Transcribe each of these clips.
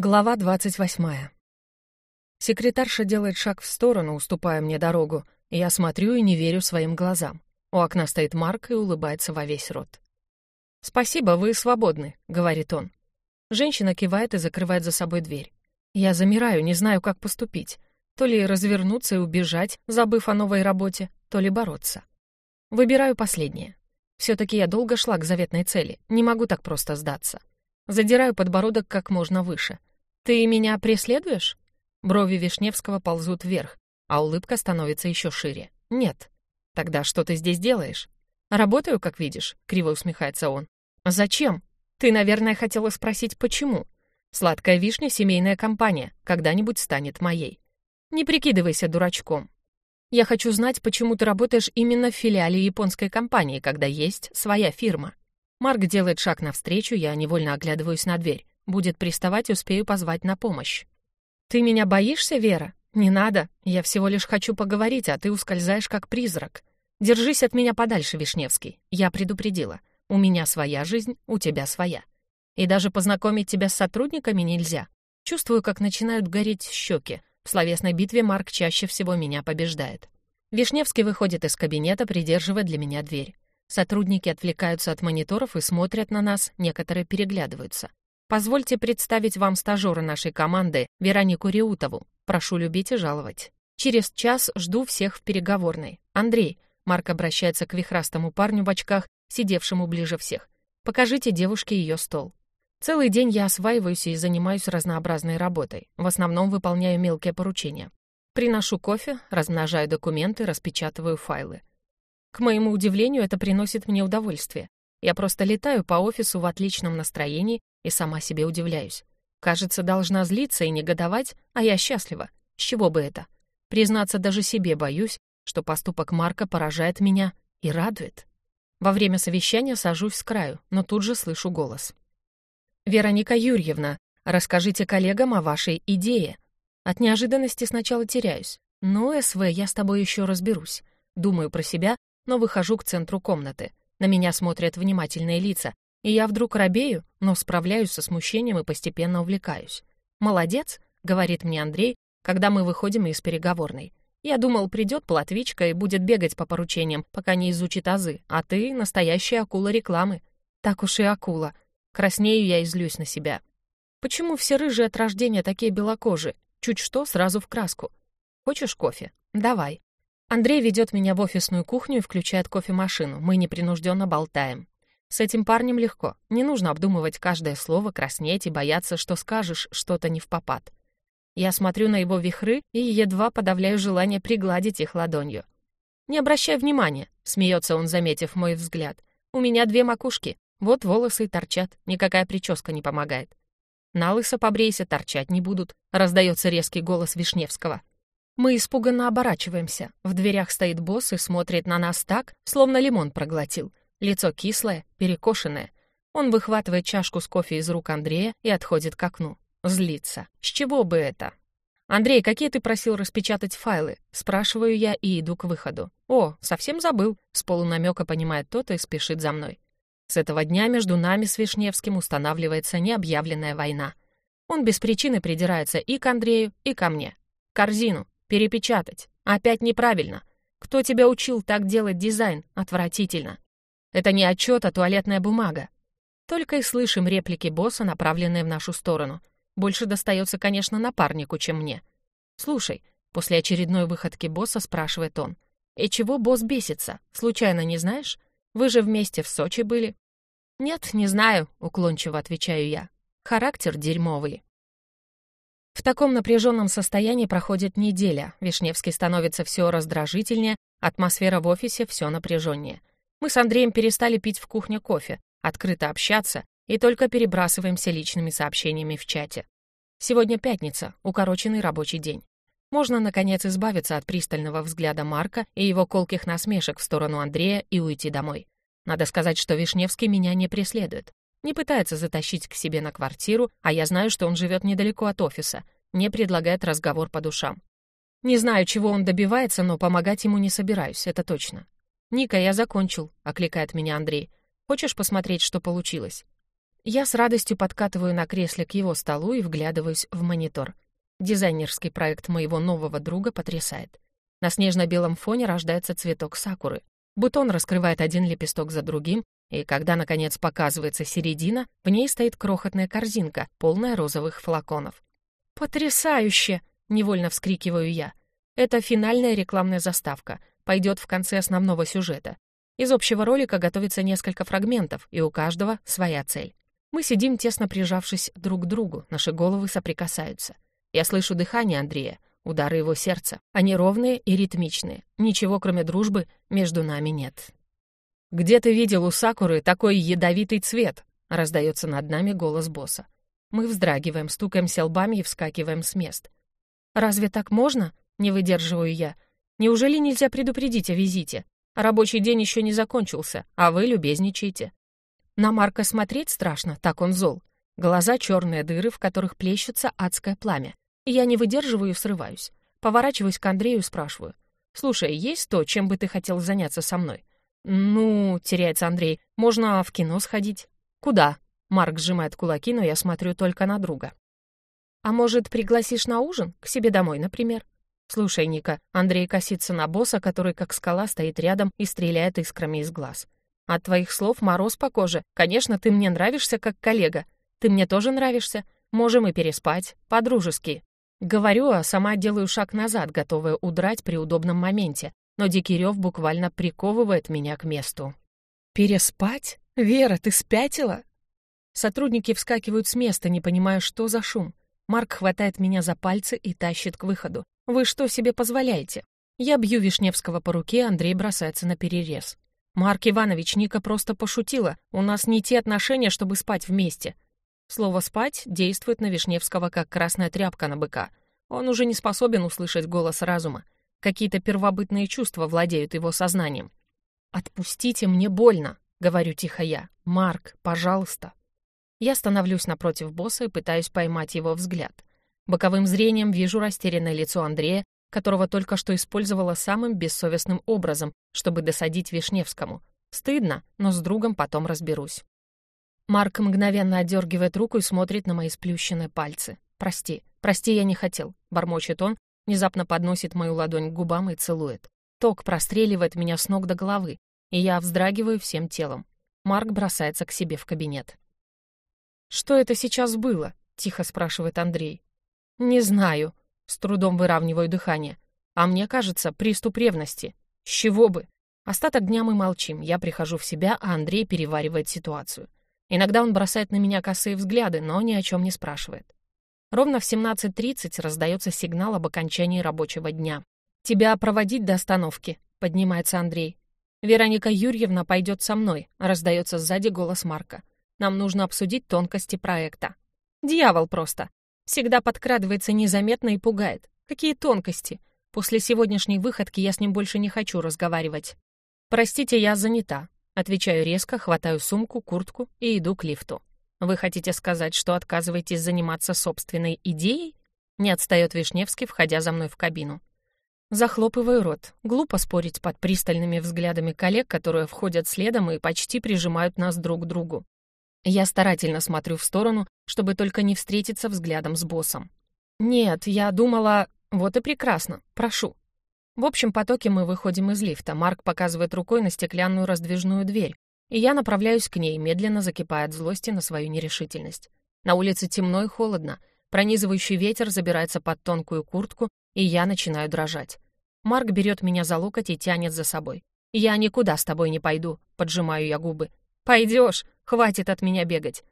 Глава двадцать восьмая. Секретарша делает шаг в сторону, уступая мне дорогу, и я смотрю и не верю своим глазам. У окна стоит Марк и улыбается во весь рот. «Спасибо, вы свободны», — говорит он. Женщина кивает и закрывает за собой дверь. Я замираю, не знаю, как поступить. То ли развернуться и убежать, забыв о новой работе, то ли бороться. Выбираю последнее. все таки я долго шла к заветной цели, не могу так просто сдаться. Задираю подбородок как можно выше — «Ты меня преследуешь?» Брови Вишневского ползут вверх, а улыбка становится еще шире. «Нет». «Тогда что ты здесь делаешь?» «Работаю, как видишь», — криво усмехается он. «Зачем? Ты, наверное, хотела спросить, почему?» «Сладкая вишня — семейная компания, когда-нибудь станет моей». «Не прикидывайся дурачком. Я хочу знать, почему ты работаешь именно в филиале японской компании, когда есть своя фирма». Марк делает шаг навстречу, я невольно оглядываюсь на дверь. Будет приставать, успею позвать на помощь. «Ты меня боишься, Вера? Не надо. Я всего лишь хочу поговорить, а ты ускользаешь как призрак. Держись от меня подальше, Вишневский. Я предупредила. У меня своя жизнь, у тебя своя. И даже познакомить тебя с сотрудниками нельзя. Чувствую, как начинают гореть щеки. В словесной битве Марк чаще всего меня побеждает. Вишневский выходит из кабинета, придерживая для меня дверь. Сотрудники отвлекаются от мониторов и смотрят на нас, некоторые переглядываются. Позвольте представить вам стажера нашей команды, Веронику Реутову. Прошу любить и жаловать. Через час жду всех в переговорной. Андрей, Марк обращается к вихрастому парню в очках, сидевшему ближе всех. Покажите девушке ее стол. Целый день я осваиваюсь и занимаюсь разнообразной работой. В основном выполняю мелкие поручения. Приношу кофе, размножаю документы, распечатываю файлы. К моему удивлению, это приносит мне удовольствие. Я просто летаю по офису в отличном настроении и сама себе удивляюсь. Кажется, должна злиться и негодовать, а я счастлива. С чего бы это? Признаться даже себе боюсь, что поступок Марка поражает меня и радует. Во время совещания сажусь с краю, но тут же слышу голос. «Вероника Юрьевна, расскажите коллегам о вашей идее». От неожиданности сначала теряюсь. «Ну, СВ, я с тобой еще разберусь». Думаю про себя, но выхожу к центру комнаты. На меня смотрят внимательные лица, и я вдруг робею, но справляюсь со смущением и постепенно увлекаюсь. «Молодец», — говорит мне Андрей, когда мы выходим из переговорной. «Я думал, придет платвичка и будет бегать по поручениям, пока не изучит азы, а ты — настоящая акула рекламы». Так уж и акула. Краснею я и злюсь на себя. Почему все рыжие от рождения такие белокожие? Чуть что, сразу в краску. Хочешь кофе? Давай. Андрей ведет меня в офисную кухню и включает кофемашину. Мы непринужденно болтаем. С этим парнем легко. Не нужно обдумывать каждое слово, краснеть и бояться, что скажешь что-то не в попад. Я смотрю на его вихры и едва подавляю желание пригладить их ладонью. «Не обращай внимания», — смеется он, заметив мой взгляд. «У меня две макушки. Вот волосы и торчат. Никакая прическа не помогает». «На лысо побрейся, торчать не будут», — раздается резкий голос Вишневского. Мы испуганно оборачиваемся. В дверях стоит босс и смотрит на нас так, словно лимон проглотил. Лицо кислое, перекошенное. Он выхватывает чашку с кофе из рук Андрея и отходит к окну. Злится. С чего бы это? «Андрей, какие ты просил распечатать файлы?» Спрашиваю я и иду к выходу. «О, совсем забыл», — с полунамека понимает тот и спешит за мной. С этого дня между нами с Вишневским устанавливается необъявленная война. Он без причины придирается и к Андрею, и ко мне. Корзину. Перепечатать. Опять неправильно. Кто тебя учил так делать дизайн? Отвратительно. Это не отчет, а туалетная бумага. Только и слышим реплики босса, направленные в нашу сторону. Больше достается, конечно, напарнику, чем мне. «Слушай», — после очередной выходки босса спрашивает он, «И чего босс бесится? Случайно не знаешь? Вы же вместе в Сочи были». «Нет, не знаю», — уклончиво отвечаю я. «Характер дерьмовый». В таком напряженном состоянии проходит неделя. Вишневский становится все раздражительнее, атмосфера в офисе все напряженнее. Мы с Андреем перестали пить в кухне кофе, открыто общаться и только перебрасываемся личными сообщениями в чате. Сегодня пятница, укороченный рабочий день. Можно, наконец, избавиться от пристального взгляда Марка и его колких насмешек в сторону Андрея и уйти домой. Надо сказать, что Вишневский меня не преследует. Не пытается затащить к себе на квартиру, а я знаю, что он живет недалеко от офиса, не предлагает разговор по душам. Не знаю, чего он добивается, но помогать ему не собираюсь, это точно. «Ника, я закончил», — окликает меня Андрей. «Хочешь посмотреть, что получилось?» Я с радостью подкатываю на кресле к его столу и вглядываюсь в монитор. Дизайнерский проект моего нового друга потрясает. На снежно-белом фоне рождается цветок сакуры. Бутон раскрывает один лепесток за другим, и когда, наконец, показывается середина, в ней стоит крохотная корзинка, полная розовых флаконов. «Потрясающе!» — невольно вскрикиваю я. Это финальная рекламная заставка, пойдет в конце основного сюжета. Из общего ролика готовится несколько фрагментов, и у каждого своя цель. Мы сидим, тесно прижавшись друг к другу, наши головы соприкасаются. Я слышу дыхание Андрея, удары его сердца. Они ровные и ритмичные. Ничего, кроме дружбы, между нами нет. «Где ты видел у Сакуры такой ядовитый цвет?» — раздается над нами голос босса. Мы вздрагиваем, стукаемся лбами и вскакиваем с мест. «Разве так можно?» — не выдерживаю я. «Неужели нельзя предупредить о визите? Рабочий день еще не закончился, а вы любезничаете». На Марка смотреть страшно, так он зол. Глаза — черные дыры, в которых плещется адское пламя. Я не выдерживаю и срываюсь. Поворачиваюсь к Андрею и спрашиваю. «Слушай, есть то, чем бы ты хотел заняться со мной?» «Ну, — теряется Андрей, — можно в кино сходить». «Куда?» Марк сжимает кулаки, но я смотрю только на друга. «А может, пригласишь на ужин? К себе домой, например?» «Слушай, Ника, Андрей косится на босса, который как скала стоит рядом и стреляет искрами из глаз. От твоих слов мороз по коже. Конечно, ты мне нравишься как коллега. Ты мне тоже нравишься. Можем и переспать. По-дружески». Говорю, а сама делаю шаг назад, готовая удрать при удобном моменте, но дикий рев буквально приковывает меня к месту. «Переспать? Вера, ты спятила?» Сотрудники вскакивают с места, не понимая, что за шум. Марк хватает меня за пальцы и тащит к выходу. «Вы что себе позволяете?» Я бью Вишневского по руке, Андрей бросается на перерез. «Марк Иванович, Ника просто пошутила. У нас не те отношения, чтобы спать вместе. Слово «спать» действует на Вишневского как красная тряпка на быка. Он уже не способен услышать голос разума. Какие-то первобытные чувства владеют его сознанием. «Отпустите, мне больно», — говорю тихо я. «Марк, пожалуйста». Я становлюсь напротив босса и пытаюсь поймать его взгляд. Боковым зрением вижу растерянное лицо Андрея, которого только что использовала самым бессовестным образом, чтобы досадить Вишневскому. Стыдно, но с другом потом разберусь. Марк мгновенно отдергивает руку и смотрит на мои сплющенные пальцы. «Прости, прости, я не хотел», — бормочет он, внезапно подносит мою ладонь к губам и целует. Ток простреливает меня с ног до головы, и я вздрагиваю всем телом. Марк бросается к себе в кабинет. «Что это сейчас было?» — тихо спрашивает Андрей. «Не знаю», — с трудом выравниваю дыхание. «А мне кажется, приступ ревности. С чего бы?» Остаток дня мы молчим, я прихожу в себя, а Андрей переваривает ситуацию. Иногда он бросает на меня косые взгляды, но ни о чем не спрашивает. Ровно в 17.30 раздается сигнал об окончании рабочего дня. «Тебя проводить до остановки», — поднимается Андрей. «Вероника Юрьевна пойдет со мной», — раздается сзади голос Марка. «Нам нужно обсудить тонкости проекта». «Дьявол просто. Всегда подкрадывается незаметно и пугает. Какие тонкости? После сегодняшней выходки я с ним больше не хочу разговаривать. Простите, я занята. Отвечаю резко, хватаю сумку, куртку и иду к лифту. «Вы хотите сказать, что отказываетесь заниматься собственной идеей?» Не отстает Вишневский, входя за мной в кабину. Захлопываю рот. Глупо спорить под пристальными взглядами коллег, которые входят следом и почти прижимают нас друг к другу. Я старательно смотрю в сторону, чтобы только не встретиться взглядом с боссом. «Нет, я думала... Вот и прекрасно. Прошу». В общем потоке мы выходим из лифта. Марк показывает рукой на стеклянную раздвижную дверь, и я направляюсь к ней, медленно закипая от злости на свою нерешительность. На улице темно и холодно. Пронизывающий ветер забирается под тонкую куртку, и я начинаю дрожать. Марк берет меня за локоть и тянет за собой. «Я никуда с тобой не пойду», — поджимаю я губы. «Пойдешь, хватит от меня бегать.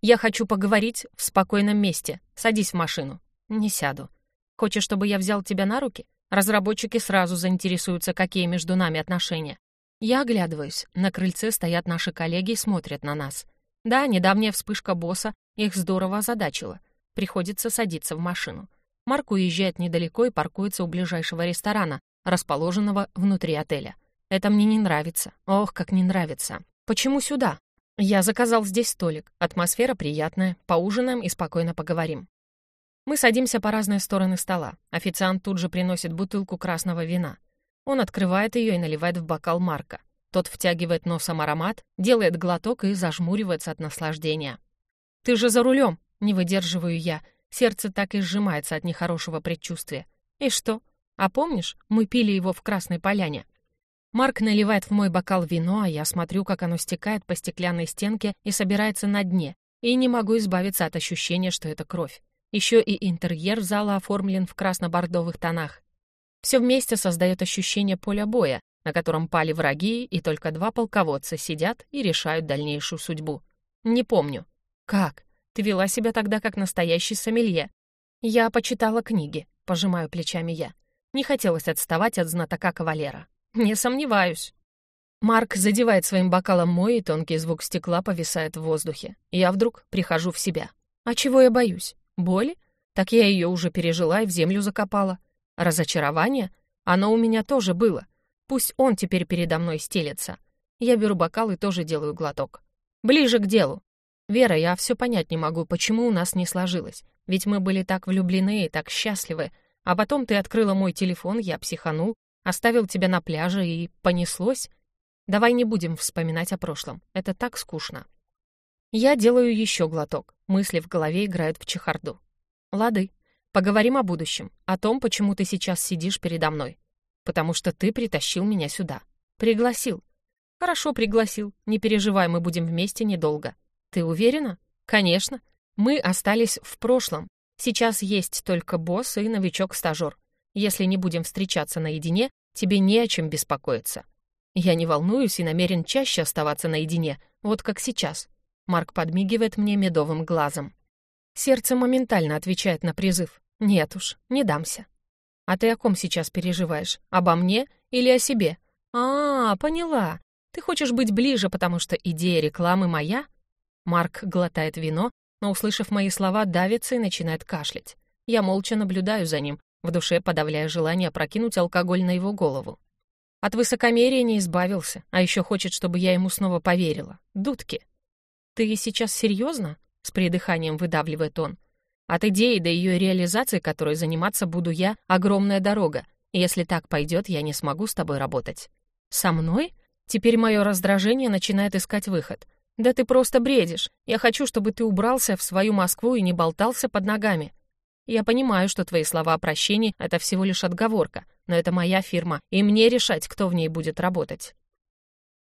Я хочу поговорить в спокойном месте. Садись в машину». «Не сяду». «Хочешь, чтобы я взял тебя на руки?» Разработчики сразу заинтересуются, какие между нами отношения. Я оглядываюсь. На крыльце стоят наши коллеги и смотрят на нас. Да, недавняя вспышка босса их здорово озадачила. Приходится садиться в машину. Марк уезжает недалеко и паркуется у ближайшего ресторана, расположенного внутри отеля. Это мне не нравится. Ох, как не нравится. Почему сюда? Я заказал здесь столик. Атмосфера приятная. Поужинаем и спокойно поговорим. Мы садимся по разные стороны стола. Официант тут же приносит бутылку красного вина. Он открывает ее и наливает в бокал Марка. Тот втягивает носом аромат, делает глоток и зажмуривается от наслаждения. Ты же за рулем, не выдерживаю я. Сердце так и сжимается от нехорошего предчувствия. И что? А помнишь, мы пили его в Красной Поляне? Марк наливает в мой бокал вино, а я смотрю, как оно стекает по стеклянной стенке и собирается на дне, и не могу избавиться от ощущения, что это кровь. Еще и интерьер зала оформлен в красно-бордовых тонах. Все вместе создает ощущение поля боя, на котором пали враги, и только два полководца сидят и решают дальнейшую судьбу. Не помню. Как? Ты вела себя тогда как настоящий сомелье. Я почитала книги, пожимаю плечами я. Не хотелось отставать от знатока кавалера. Не сомневаюсь. Марк задевает своим бокалом мой, и тонкий звук стекла повисает в воздухе. Я вдруг прихожу в себя. А чего я боюсь? Боли? Так я ее уже пережила и в землю закопала. Разочарование? Оно у меня тоже было. Пусть он теперь передо мной стелется. Я беру бокал и тоже делаю глоток. Ближе к делу. Вера, я все понять не могу, почему у нас не сложилось. Ведь мы были так влюблены и так счастливы. А потом ты открыла мой телефон, я психанул, оставил тебя на пляже и понеслось. Давай не будем вспоминать о прошлом. Это так скучно. Я делаю еще глоток. Мысли в голове играют в чехарду. Лады. Поговорим о будущем, о том, почему ты сейчас сидишь передо мной. Потому что ты притащил меня сюда. Пригласил. Хорошо, пригласил. Не переживай, мы будем вместе недолго. Ты уверена? Конечно. Мы остались в прошлом. Сейчас есть только босс и новичок-стажер. Если не будем встречаться наедине, тебе не о чем беспокоиться. Я не волнуюсь и намерен чаще оставаться наедине, вот как сейчас. Марк подмигивает мне медовым глазом. Сердце моментально отвечает на призыв. Нет уж, не дамся. А ты о ком сейчас переживаешь? Обо мне или о себе? А, поняла. Ты хочешь быть ближе, потому что идея рекламы моя? Марк глотает вино, но, услышав мои слова, давится и начинает кашлять. Я молча наблюдаю за ним, в душе подавляя желание прокинуть алкоголь на его голову. От высокомерия не избавился, а еще хочет, чтобы я ему снова поверила. Дудки. «Ты сейчас серьезно?» — с придыханием выдавливает он. «От идеи до ее реализации, которой заниматься буду я, огромная дорога. Если так пойдет, я не смогу с тобой работать». «Со мной?» Теперь мое раздражение начинает искать выход. «Да ты просто бредишь. Я хочу, чтобы ты убрался в свою Москву и не болтался под ногами. Я понимаю, что твои слова о прощении — это всего лишь отговорка, но это моя фирма, и мне решать, кто в ней будет работать».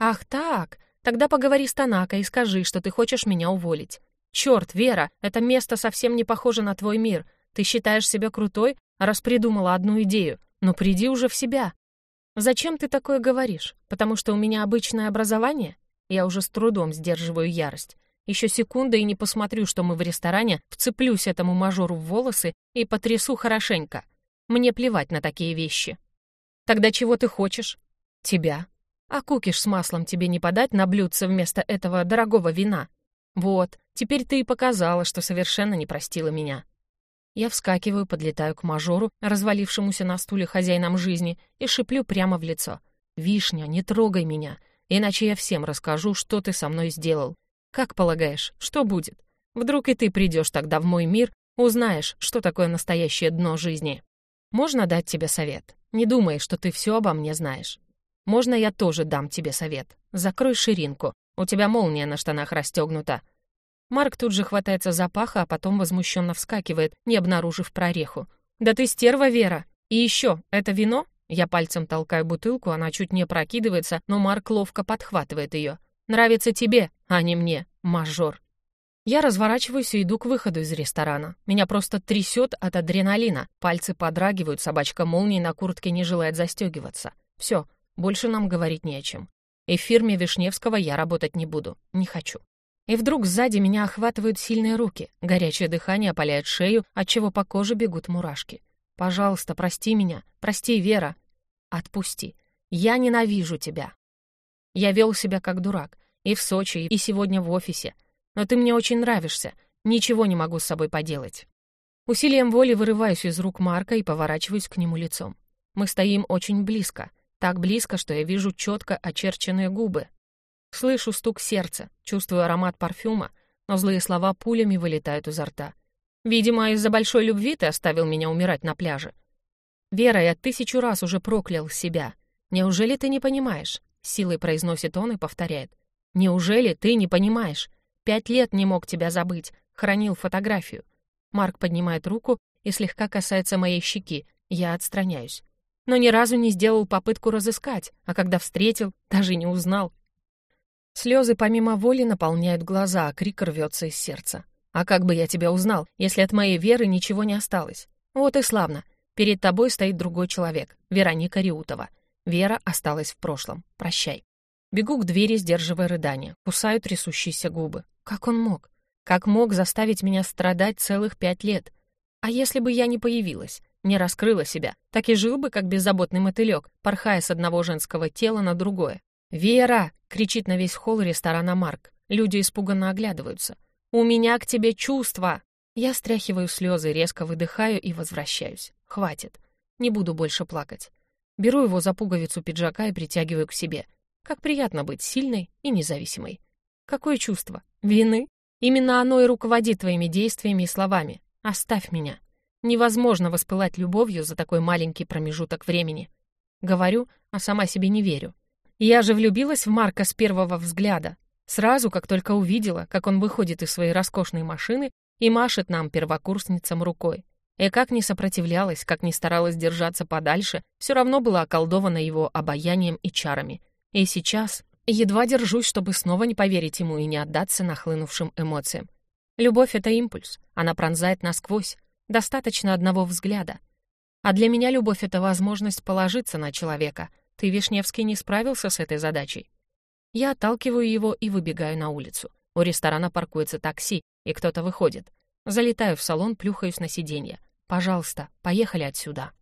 «Ах так, Тогда поговори с Танако и скажи, что ты хочешь меня уволить. Черт, Вера, это место совсем не похоже на твой мир. Ты считаешь себя крутой, раз придумала одну идею. Но приди уже в себя. Зачем ты такое говоришь? Потому что у меня обычное образование? Я уже с трудом сдерживаю ярость. Еще секунда и не посмотрю, что мы в ресторане, вцеплюсь этому мажору в волосы и потрясу хорошенько. Мне плевать на такие вещи. Тогда чего ты хочешь? Тебя. А кукиш с маслом тебе не подать на блюдце вместо этого дорогого вина? Вот, теперь ты и показала, что совершенно не простила меня. Я вскакиваю, подлетаю к мажору, развалившемуся на стуле хозяином жизни, и шиплю прямо в лицо. «Вишня, не трогай меня, иначе я всем расскажу, что ты со мной сделал. Как полагаешь, что будет? Вдруг и ты придешь тогда в мой мир, узнаешь, что такое настоящее дно жизни. Можно дать тебе совет? Не думай, что ты все обо мне знаешь. Можно я тоже дам тебе совет? Закрой ширинку. У тебя молния на штанах расстегнута». Марк тут же хватается за паха, а потом возмущенно вскакивает, не обнаружив прореху. «Да ты стерва, Вера! И еще, это вино?» Я пальцем толкаю бутылку, она чуть не прокидывается, но Марк ловко подхватывает ее. «Нравится тебе, а не мне, мажор». Я разворачиваюсь и иду к выходу из ресторана. Меня просто трясет от адреналина. Пальцы подрагивают, собачка молнии на куртке не желает застегиваться. Все, больше нам говорить не о чем. И в фирме Вишневского я работать не буду. Не хочу. И вдруг сзади меня охватывают сильные руки. Горячее дыхание опаляет шею, отчего по коже бегут мурашки. «Пожалуйста, прости меня. Прости, Вера». «Отпусти. Я ненавижу тебя». Я вел себя как дурак. И в Сочи, и сегодня в офисе. Но ты мне очень нравишься. Ничего не могу с собой поделать. Усилием воли вырываюсь из рук Марка и поворачиваюсь к нему лицом. Мы стоим очень близко. Так близко, что я вижу четко очерченные губы. Слышу стук сердца, чувствую аромат парфюма, но злые слова пулями вылетают изо рта. Видимо, из-за большой любви ты оставил меня умирать на пляже. Вера, я тысячу раз уже проклял себя. Неужели ты не понимаешь? Силой произносит он и повторяет. Неужели ты не понимаешь? пять лет не мог тебя забыть, хранил фотографию. Марк поднимает руку и слегка касается моей щеки, я отстраняюсь. Но ни разу не сделал попытку разыскать, а когда встретил, даже не узнал. Слезы помимо воли наполняют глаза, а крик рвется из сердца. А как бы я тебя узнал, если от моей веры ничего не осталось? Вот и славно. Перед тобой стоит другой человек, Вероника Риутова. Вера осталась в прошлом. Прощай. Бегу к двери, сдерживая рыдания. Кусаю трясущиеся губы. Как он мог? Как мог заставить меня страдать целых пять лет? А если бы я не появилась, не раскрыла себя, так и жил бы, как беззаботный мотылек, порхая с одного женского тела на другое. «Вера!» — кричит на весь холл ресторана Марк. Люди испуганно оглядываются. «У меня к тебе чувства!» Я стряхиваю слезы, резко выдыхаю и возвращаюсь. Хватит. Не буду больше плакать. Беру его за пуговицу пиджака и притягиваю к себе. Как приятно быть сильной и независимой. Какое чувство? Вины? Именно оно и руководит твоими действиями и словами. Оставь меня. Невозможно воспылать любовью за такой маленький промежуток времени. Говорю, а сама себе не верю. Я же влюбилась в Марка с первого взгляда. Сразу, как только увидела, как он выходит из своей роскошной машины и машет нам, первокурсницам, рукой. И как не сопротивлялась, как не старалась держаться подальше, все равно была околдована его обаянием и чарами. И сейчас едва держусь, чтобы снова не поверить ему и не отдаться нахлынувшим эмоциям. Любовь — это импульс, она пронзает насквозь, достаточно одного взгляда. А для меня любовь — это возможность положиться на человека. Ты, Вишневский, не справился с этой задачей. Я отталкиваю его и выбегаю на улицу. У ресторана паркуется такси, и кто-то выходит. Залетаю в салон, плюхаюсь на сиденье. «Пожалуйста, поехали отсюда».